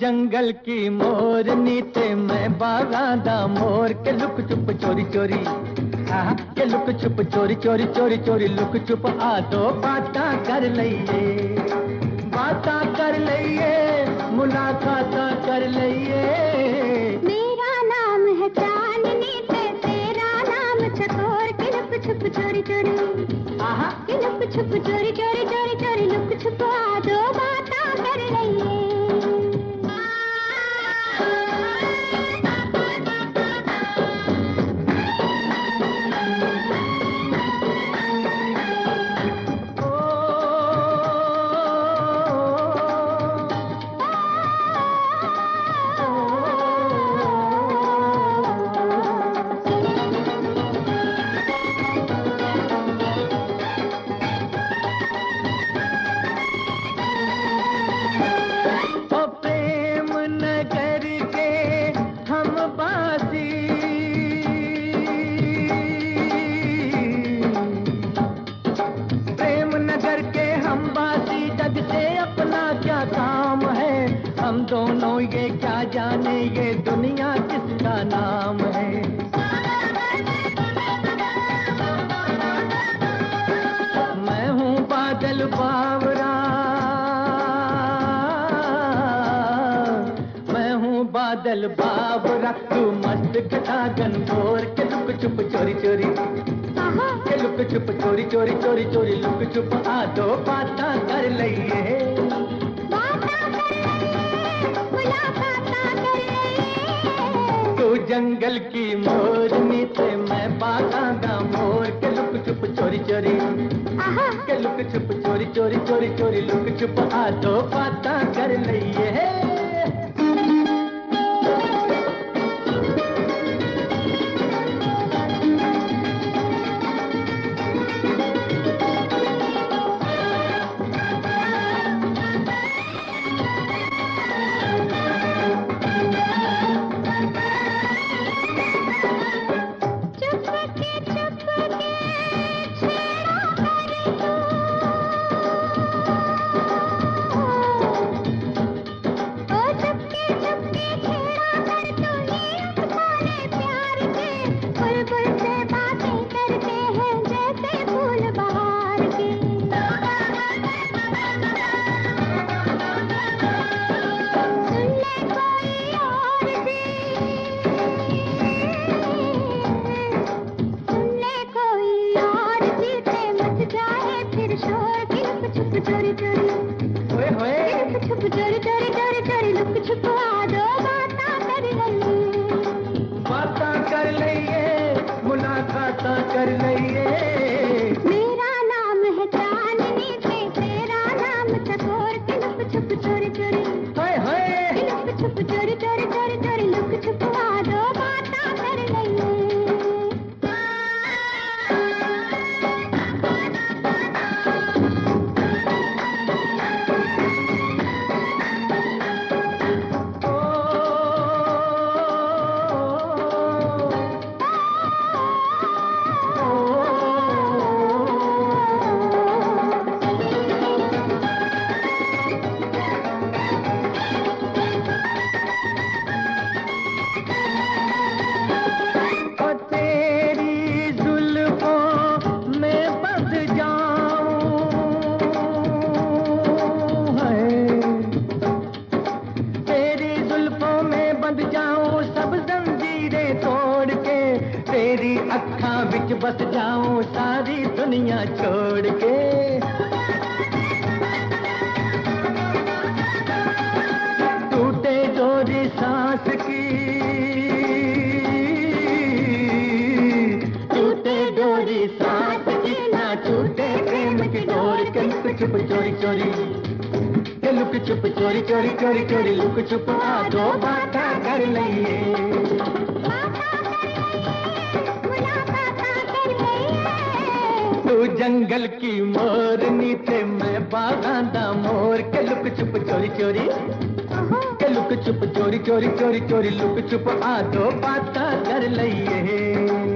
जंगल की मोर नीते मैं बागा दा मोर। के लुक चुप चोरी चोरी के लुक चुप चोरी चोरी चोरी चोरी लुक चुप आ दो बाता कर लइए बाता कर लइए मुलाकात कर लइए। मेरा नाम है चांदनी ते तेरा नाम चकोर। के लुक छुप चोरी चोरी आहा। के लुक छुप चोरी चोरी चोरी हम दोनों ये क्या जाने ये दुनिया किसका नाम है? मैं हूँ बादल बावरा। मैं हूँ बादल बावरा। तू मस्त घटा गनगोर के लुक चुप चोरी चोरी। के लुक चुप चोरी चोरी चोरी चोरी लुक चुप आ दो बाता कर लइए तू जंगल की मोर नीचे मैं बागा दा मोर के लुक चुप चोरी चोरी। के लुक छुप चोरी चोरी चोरी चोरी लुक चुप। आ दो बाता कर लइए। लुक बंध जाऊँ, सब जंजीरें तोड़ के, तेरी अखा बिच बस जाऊँ, सारी दुनिया छोड़ के। टूटे डोरी सांस की, टूटे डोरी सांस की, ना प्रेम की डोर के लुक छुप चोरी चोरी। लुक छुप चोरी चोरी चोरी चोरी, लुक चुप दो बाता कर लइए। तू जंगल की मोर नीचे मैं बागा दा मोर। के लुक छुप चोरी चोरी, के लुक छुप चोरी चोरी चोरी चोरी, लुक चुप आ दो बाता कर लइए।